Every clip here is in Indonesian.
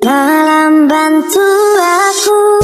Malam bantu aku.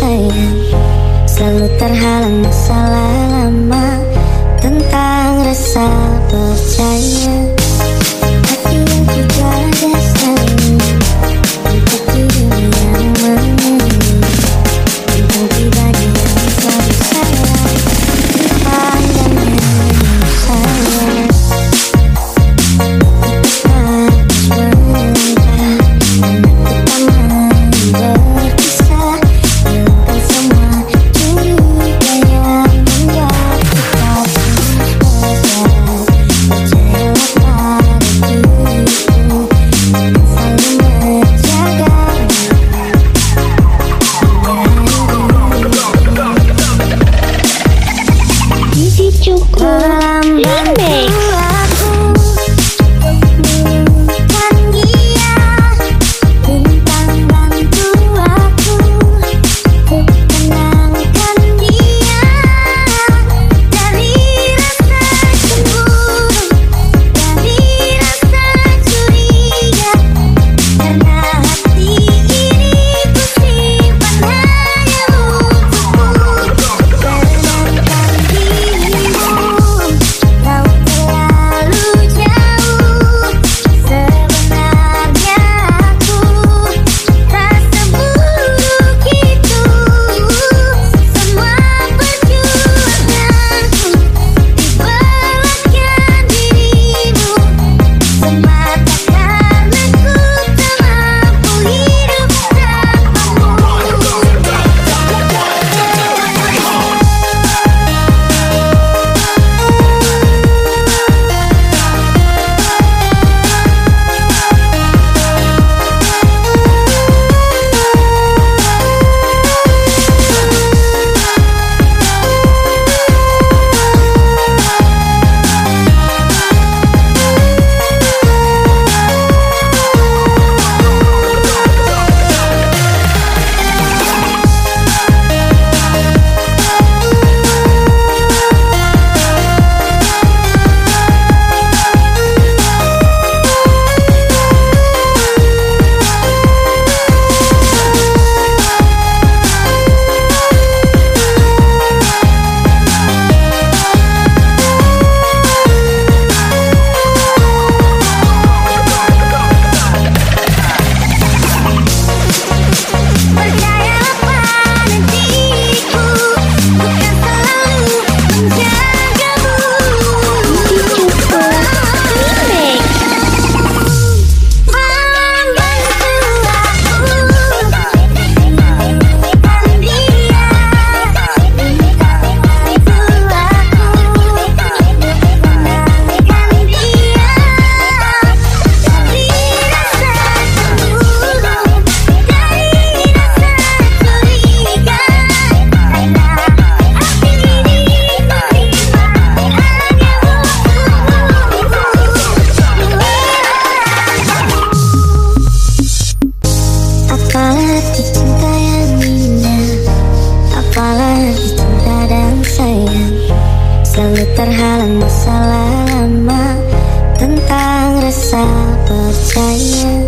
sayang Selalu terhalang masalah lama Tentang rasa percaya. 概念。